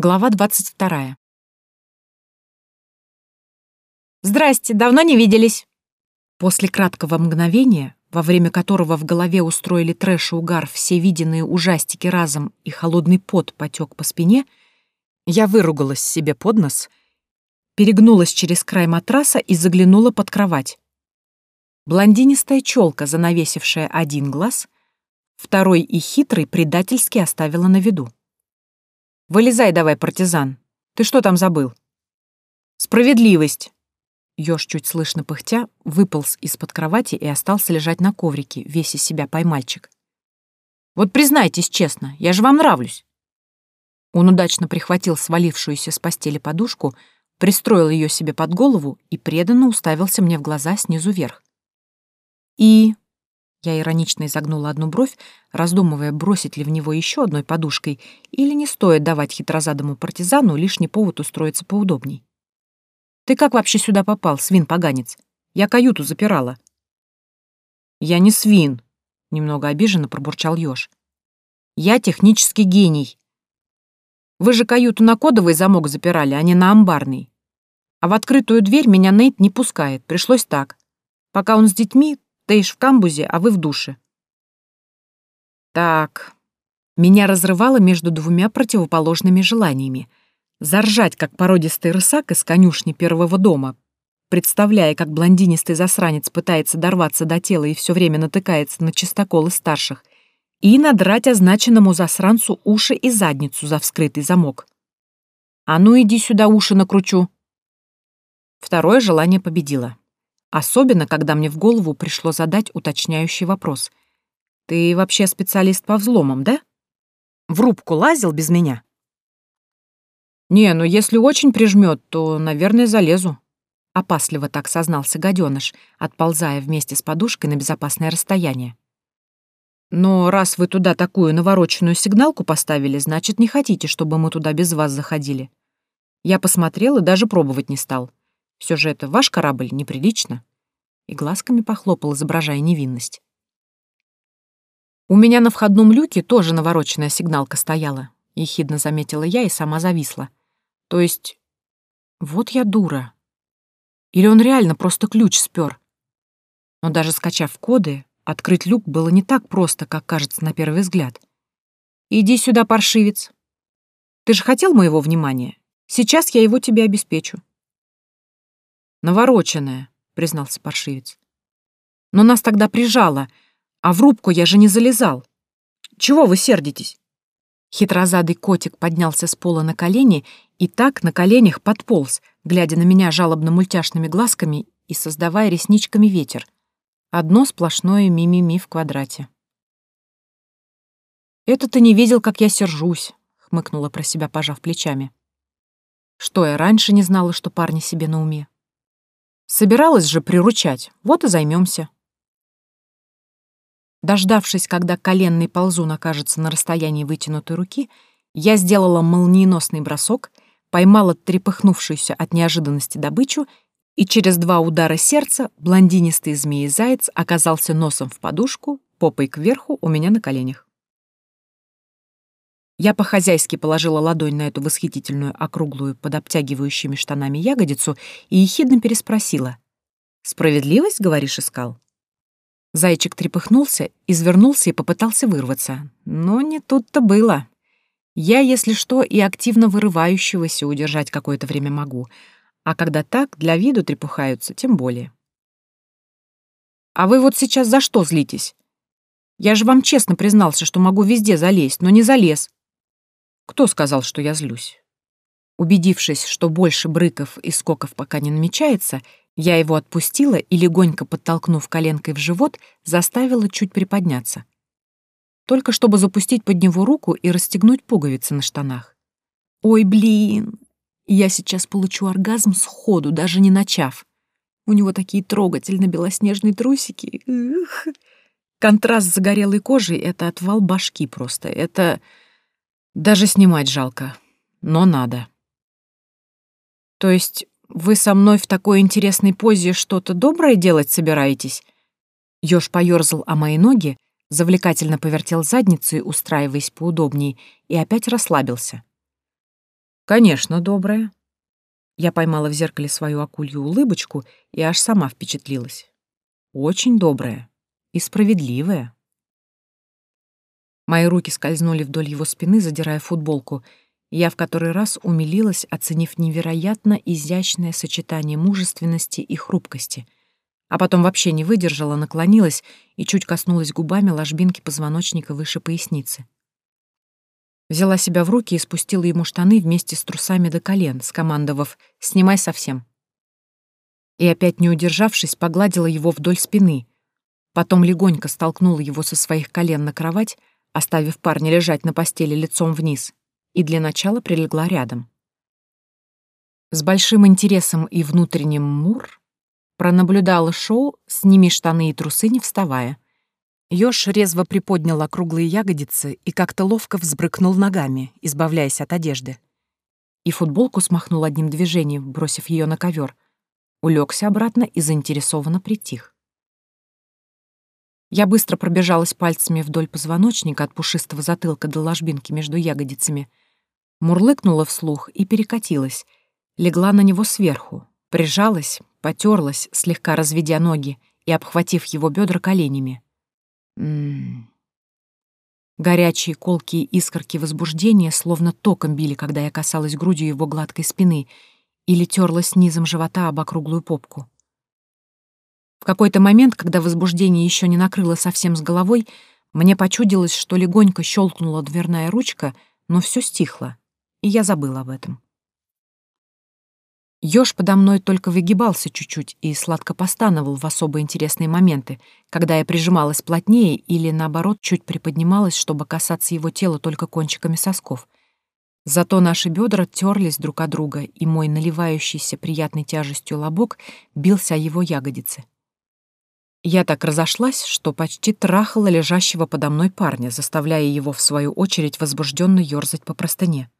Глава 22. «Здрасте, давно не виделись!» После краткого мгновения, во время которого в голове устроили трэш и угар все виденные ужастики разом и холодный пот потек по спине, я выругалась себе под нос, перегнулась через край матраса и заглянула под кровать. Блондинистая челка, занавесившая один глаз, второй и хитрый предательски оставила на виду. Вылезай давай, партизан. Ты что там забыл? Справедливость. Ёж, чуть слышно пыхтя, выполз из-под кровати и остался лежать на коврике, весь из себя поймальчик. Вот признайтесь честно, я же вам нравлюсь. Он удачно прихватил свалившуюся с постели подушку, пристроил ее себе под голову и преданно уставился мне в глаза снизу вверх. И я иронично изогнула одну бровь, раздумывая, бросить ли в него еще одной подушкой, или не стоит давать хитрозадому партизану лишний повод устроиться поудобней. «Ты как вообще сюда попал, свин-поганец? Я каюту запирала». «Я не свин», — немного обиженно пробурчал Ёж. «Я технический гений. Вы же каюту на кодовый замок запирали, а не на амбарный. А в открытую дверь меня Нейт не пускает, пришлось так. Пока он с детьми, Тейш в камбузе, а вы в душе. Так. Меня разрывало между двумя противоположными желаниями. Заржать, как породистый рысак из конюшни первого дома, представляя, как блондинистый засранец пытается дорваться до тела и все время натыкается на чистоколы старших, и надрать означенному засранцу уши и задницу за вскрытый замок. «А ну иди сюда, уши накручу!» Второе желание победило. Особенно, когда мне в голову пришло задать уточняющий вопрос. «Ты вообще специалист по взломам, да? В рубку лазил без меня?» «Не, ну если очень прижмет, то, наверное, залезу», — опасливо так сознался гаденыш, отползая вместе с подушкой на безопасное расстояние. «Но раз вы туда такую навороченную сигналку поставили, значит, не хотите, чтобы мы туда без вас заходили. Я посмотрел и даже пробовать не стал. Все же это ваш корабль, неприлично. И глазками похлопал, изображая невинность. У меня на входном люке тоже навороченная сигналка стояла, ехидно заметила я и сама зависла. То есть, вот я дура. Или он реально просто ключ спер. Но даже скачав коды, открыть люк было не так просто, как кажется на первый взгляд. «Иди сюда, паршивец. Ты же хотел моего внимания? Сейчас я его тебе обеспечу». «Навороченная», — признался паршивец. «Но нас тогда прижало, а в рубку я же не залезал. Чего вы сердитесь?» Хитрозадый котик поднялся с пола на колени и так на коленях подполз, глядя на меня жалобно-мультяшными глазками и создавая ресничками ветер. Одно сплошное мимими в квадрате. «Это ты не видел, как я сержусь», — хмыкнула про себя, пожав плечами. «Что, я раньше не знала, что парни себе на уме?» Собиралась же приручать, вот и займемся. Дождавшись, когда коленный ползун окажется на расстоянии вытянутой руки, я сделала молниеносный бросок, поймала трепыхнувшуюся от неожиданности добычу, и через два удара сердца блондинистый змеи-заяц оказался носом в подушку, попой кверху у меня на коленях. Я по-хозяйски положила ладонь на эту восхитительную, округлую, под обтягивающими штанами ягодицу и ехидно переспросила. «Справедливость, говоришь, искал?» Зайчик трепыхнулся, извернулся и попытался вырваться. Но не тут-то было. Я, если что, и активно вырывающегося удержать какое-то время могу, а когда так, для виду трепыхаются, тем более. «А вы вот сейчас за что злитесь? Я же вам честно признался, что могу везде залезть, но не залез. Кто сказал, что я злюсь? Убедившись, что больше брыков и скоков пока не намечается, я его отпустила и, легонько подтолкнув коленкой в живот, заставила чуть приподняться. Только чтобы запустить под него руку и расстегнуть пуговицы на штанах. «Ой, блин! Я сейчас получу оргазм сходу, даже не начав. У него такие трогательно белоснежные трусики. Эх. Контраст загорелой кожей — это отвал башки просто. Это... Даже снимать жалко, но надо. То есть вы со мной в такой интересной позе что-то доброе делать собираетесь? Ёж поёрзал о мои ноги, завлекательно повертел задницей, устраиваясь поудобнее, и опять расслабился. «Конечно, добрая». Я поймала в зеркале свою акулью улыбочку и аж сама впечатлилась. «Очень добрая и справедливая». Мои руки скользнули вдоль его спины, задирая футболку, я в который раз умилилась, оценив невероятно изящное сочетание мужественности и хрупкости, а потом вообще не выдержала, наклонилась и чуть коснулась губами ложбинки позвоночника выше поясницы. Взяла себя в руки и спустила ему штаны вместе с трусами до колен, скомандовав «Снимай совсем». И опять не удержавшись, погладила его вдоль спины, потом легонько столкнула его со своих колен на кровать, оставив парня лежать на постели лицом вниз, и для начала прилегла рядом. С большим интересом и внутренним мур пронаблюдала шоу «Сними штаны и трусы, не вставая». Ёж резво приподнял округлые ягодицы и как-то ловко взбрыкнул ногами, избавляясь от одежды. И футболку смахнул одним движением, бросив ее на ковер. Улегся обратно и заинтересованно притих. Я быстро пробежалась пальцами вдоль позвоночника от пушистого затылка до ложбинки между ягодицами, мурлыкнула вслух и перекатилась, легла на него сверху, прижалась, потерлась, слегка разведя ноги и обхватив его бедра коленями. М -м -м. Горячие колкие искорки возбуждения словно током били, когда я касалась грудью его гладкой спины или терлась низом живота об округлую попку. В какой-то момент, когда возбуждение еще не накрыло совсем с головой, мне почудилось, что легонько щелкнула дверная ручка, но все стихло, и я забыла об этом. Ёж подо мной только выгибался чуть-чуть и сладко постановал в особо интересные моменты, когда я прижималась плотнее или, наоборот, чуть приподнималась, чтобы касаться его тела только кончиками сосков. Зато наши бедра терлись друг от друга, и мой наливающийся приятной тяжестью лобок бился о его ягодицы. Я так разошлась, что почти трахала лежащего подо мной парня, заставляя его, в свою очередь, возбужденно ёрзать по простыне.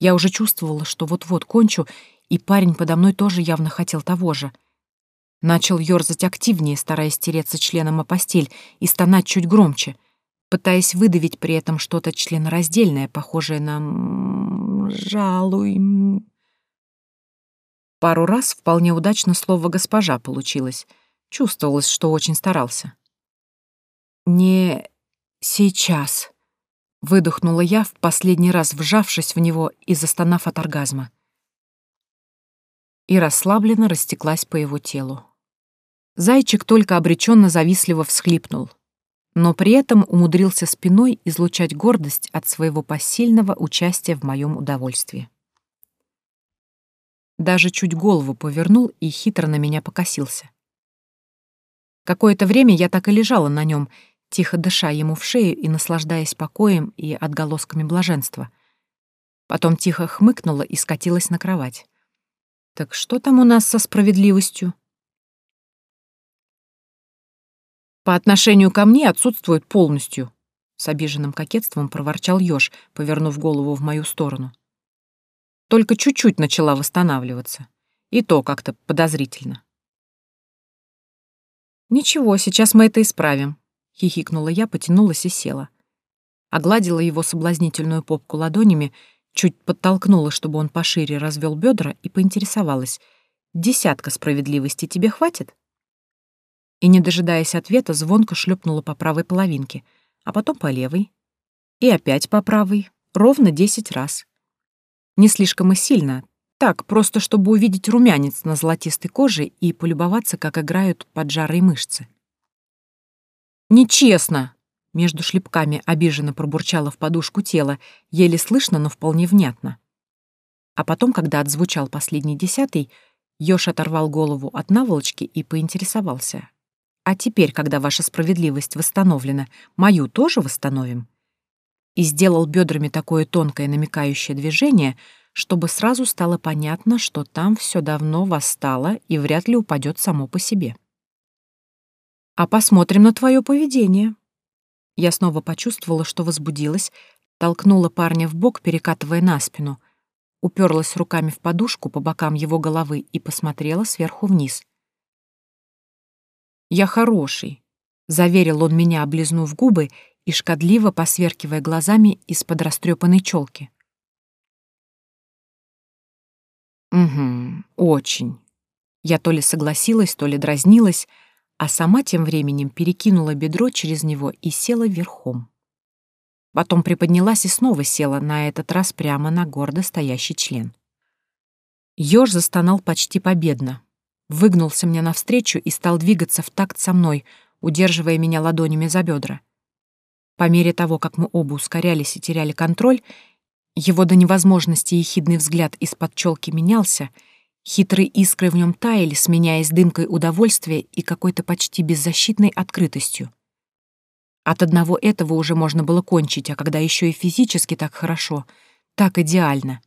Я уже чувствовала, что вот-вот кончу, и парень подо мной тоже явно хотел того же. Начал ёрзать активнее, стараясь тереться членом о постель и стонать чуть громче, пытаясь выдавить при этом что-то членораздельное, похожее на «жалуй». Пару раз вполне удачно слово «госпожа» получилось — Чувствовалось, что очень старался. «Не сейчас», — выдохнула я, в последний раз вжавшись в него и застонав от оргазма. И расслабленно растеклась по его телу. Зайчик только обреченно завистливо всхлипнул, но при этом умудрился спиной излучать гордость от своего посильного участия в моем удовольствии. Даже чуть голову повернул и хитро на меня покосился. Какое-то время я так и лежала на нем, тихо дыша ему в шею и наслаждаясь покоем и отголосками блаженства. Потом тихо хмыкнула и скатилась на кровать. «Так что там у нас со справедливостью?» «По отношению ко мне отсутствует полностью», — с обиженным кокетством проворчал Ёж, повернув голову в мою сторону. Только чуть-чуть начала восстанавливаться. И то как-то подозрительно. «Ничего, сейчас мы это исправим», — хихикнула я, потянулась и села. Огладила его соблазнительную попку ладонями, чуть подтолкнула, чтобы он пошире развел бедра, и поинтересовалась. «Десятка справедливости тебе хватит?» И, не дожидаясь ответа, звонко шлепнула по правой половинке, а потом по левой. И опять по правой, ровно десять раз. Не слишком и сильно, так, просто чтобы увидеть румянец на золотистой коже и полюбоваться, как играют поджарые мышцы. «Нечестно!» — между шлепками обиженно пробурчала в подушку тело, еле слышно, но вполне внятно. А потом, когда отзвучал последний десятый, Ёж оторвал голову от наволочки и поинтересовался. «А теперь, когда ваша справедливость восстановлена, мою тоже восстановим?» И сделал бедрами такое тонкое намекающее движение — чтобы сразу стало понятно, что там все давно восстало и вряд ли упадет само по себе. «А посмотрим на твое поведение». Я снова почувствовала, что возбудилась, толкнула парня в бок, перекатывая на спину, уперлась руками в подушку по бокам его головы и посмотрела сверху вниз. «Я хороший», — заверил он меня, облизнув губы и шкодливо посверкивая глазами из-под растрепанной челки. Угу, очень. Я то ли согласилась, то ли дразнилась, а сама тем временем перекинула бедро через него и села верхом. Потом приподнялась и снова села, на этот раз прямо на гордо стоящий член. Ёж застонал почти победно, выгнулся мне навстречу и стал двигаться в такт со мной, удерживая меня ладонями за бедра. По мере того, как мы оба ускорялись и теряли контроль, его до невозможности ехидный взгляд из-под челки менялся, хитрые искры в нем таяли, сменяясь дымкой удовольствия и какой-то почти беззащитной открытостью. От одного этого уже можно было кончить, а когда еще и физически так хорошо, так идеально.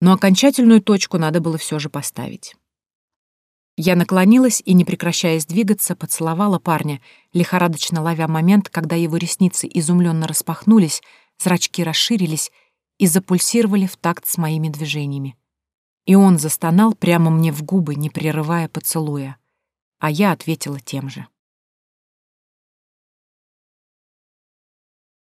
Но окончательную точку надо было все же поставить. Я наклонилась и, не прекращаясь двигаться, поцеловала парня, лихорадочно ловя момент, когда его ресницы изумленно распахнулись, зрачки расширились и запульсировали в такт с моими движениями. И он застонал прямо мне в губы, не прерывая поцелуя, а я ответила тем же.